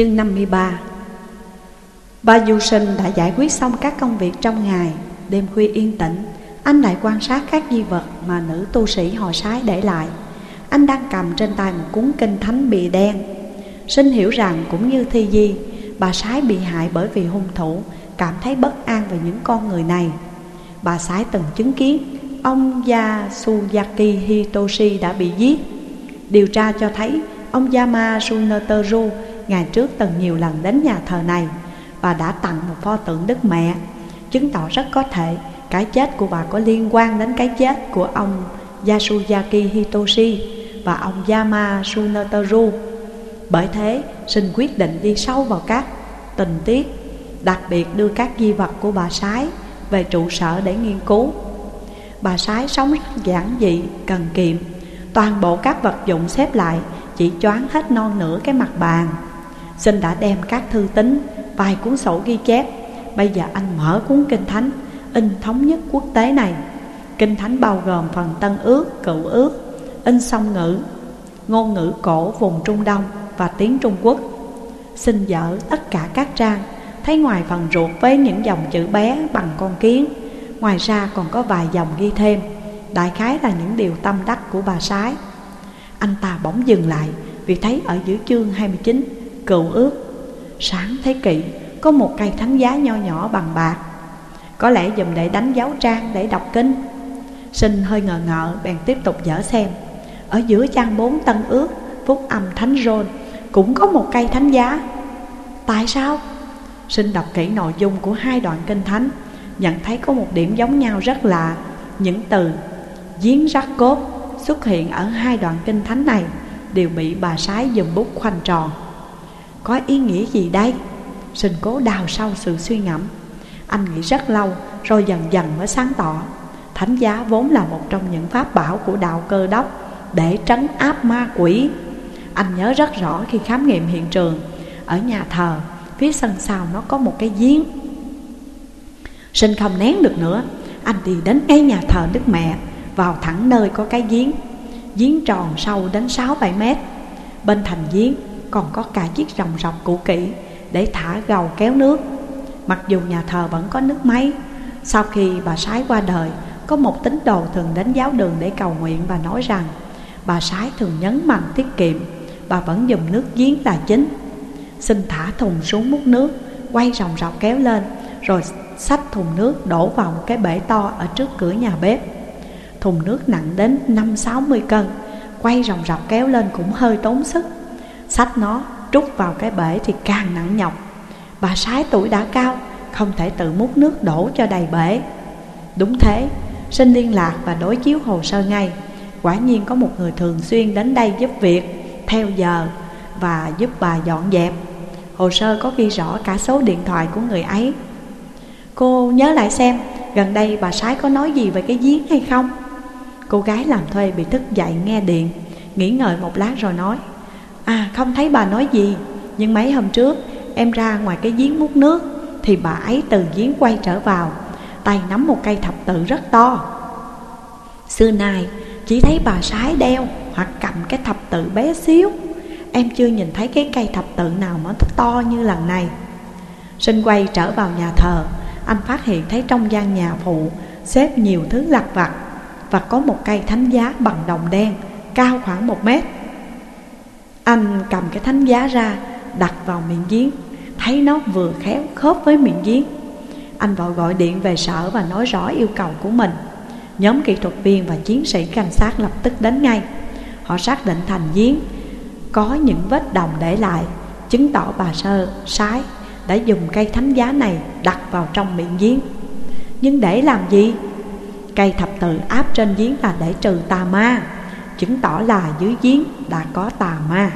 Chương 53 Ba. Du sinh đã giải quyết xong các công việc trong ngày, Đêm khuya yên tĩnh, Anh lại quan sát các di vật mà nữ tu sĩ họ sái để lại. Anh đang cầm trên tay một cuốn kinh thánh bìa đen. Sinh hiểu rằng cũng như Thi Di, Bà sái bị hại bởi vì hung thủ, Cảm thấy bất an về những con người này. Bà sái từng chứng kiến, Ông Yasuyaki Hitoshi đã bị giết. Điều tra cho thấy, Ông Yama Sunoteru Ngày trước từng nhiều lần đến nhà thờ này Và đã tặng một pho tượng Đức Mẹ Chứng tỏ rất có thể Cái chết của bà có liên quan đến cái chết của ông Yasuyaki Hitoshi Và ông Yama Sunotaru Bởi thế xin quyết định đi sâu vào các tình tiết Đặc biệt đưa các di vật của bà Sái Về trụ sở để nghiên cứu. Bà Sái sống rất giản dị, cần kiệm. Toàn bộ các vật dụng xếp lại Chỉ choáng hết non nửa cái mặt bàn. Sinh đã đem các thư tín Vài cuốn sổ ghi chép. Bây giờ anh mở cuốn kinh thánh In thống nhất quốc tế này. Kinh thánh bao gồm phần tân ước, cựu ước In song ngữ Ngôn ngữ cổ vùng Trung Đông Và tiếng Trung Quốc. Xin dở tất cả các trang Thấy ngoài phần ruột với những dòng chữ bé bằng con kiến. Ngoài ra còn có vài dòng ghi thêm. Đại khái là những điều tâm đắc của bà Sái. Anh ta bỗng dừng lại Vì thấy ở giữa chương 29 Cựu ước. Sáng thế kỷ, Có một cây thánh giá nho nhỏ bằng bạc. Có lẽ dùng để đánh dấu trang để đọc kinh. Sinh hơi ngờ ngợ, Bèn tiếp tục dở xem. Ở giữa trang bốn tân ước, Phúc âm thánh rôn Cũng có một cây thánh giá. Tại sao? Sinh đọc kỹ nội dung của hai đoạn kinh thánh, Nhận thấy có một điểm giống nhau rất lạ. Những từ Giếng rắc cốt xuất hiện ở hai đoạn kinh thánh này, Đều bị bà sái dùng bút khoanh tròn. Có ý nghĩa gì đây? Sinh cố đào sâu sự suy ngẫm. Anh nghĩ rất lâu, Rồi dần dần mới sáng tỏ. Thánh giá vốn là một trong những pháp bảo của đạo cơ đốc, Để trấn áp ma quỷ. Anh nhớ rất rõ khi khám nghiệm hiện trường. Ở nhà thờ, Phía sân sau nó có một cái giếng. Sinh không nén được nữa, Anh đi đến ngay nhà thờ Đức Mẹ, Vào thẳng nơi có cái giếng. Giếng tròn sâu đến 6-7 mét. Bên thành giếng còn có cả chiếc rồng rọc cũ kỹ Để thả gầu kéo nước. Mặc dù nhà thờ vẫn có nước máy, Sau khi bà Sái qua đời, Có một tín đồ thường đến giáo đường để cầu nguyện Và nói rằng, Bà Sái thường nhấn mạnh tiết kiệm, Bà vẫn dùng nước giếng là chính. Xin thả thùng xuống múc nước, Quay rồng rọc kéo lên, Rồi xách thùng nước đổ vào một cái bể to ở trước cửa nhà bếp. Thùng nước nặng đến 5-60 cân, Quay rồng rọc kéo lên cũng hơi tốn sức sách nó trút vào cái bể thì càng nặng nhọc. Bà sái tuổi đã cao, Không thể tự múc nước đổ cho đầy bể. Đúng thế, xin liên lạc và đối chiếu hồ sơ ngay. Quả nhiên có một người thường xuyên đến đây giúp việc, Theo giờ Và giúp bà dọn dẹp. Hồ sơ có ghi rõ cả số điện thoại của người ấy. Cô nhớ lại xem, Gần đây bà Sái có nói gì về cái giếng hay không? Cô gái làm thuê bị thức dậy nghe điện, Nghĩ ngợi một lát rồi nói À không thấy bà nói gì. Nhưng mấy hôm trước, em ra ngoài cái giếng múc nước, Thì bà ấy từ giếng quay trở vào, Tay nắm một cây thập tự rất to. Xưa nay, chỉ thấy bà sái đeo Hoặc cầm cái thập tự bé xíu. Em chưa nhìn thấy cái cây thập tự nào mà to như lần này. Sinh quay trở vào nhà thờ, anh phát hiện thấy trong gian nhà phụ xếp nhiều thứ lặt vặt và có một cây thánh giá bằng đồng đen, cao khoảng một mét. Anh cầm cái thánh giá ra đặt vào miệng giếng, thấy nó vừa khéo khớp với miệng giếng. Anh vội gọi điện về sở và nói rõ yêu cầu của mình. Nhóm kỹ thuật viên và chiến sĩ cảnh sát lập tức đến ngay. Họ xác định thành giếng có những vết đồng để lại, chứng tỏ bà sơ sái đã dùng cây thánh giá này đặt vào trong miệng giếng Nhưng để làm gì? Cây thập tự áp trên giếng là để trừ tà ma Chứng tỏ là dưới giếng đã có tà ma.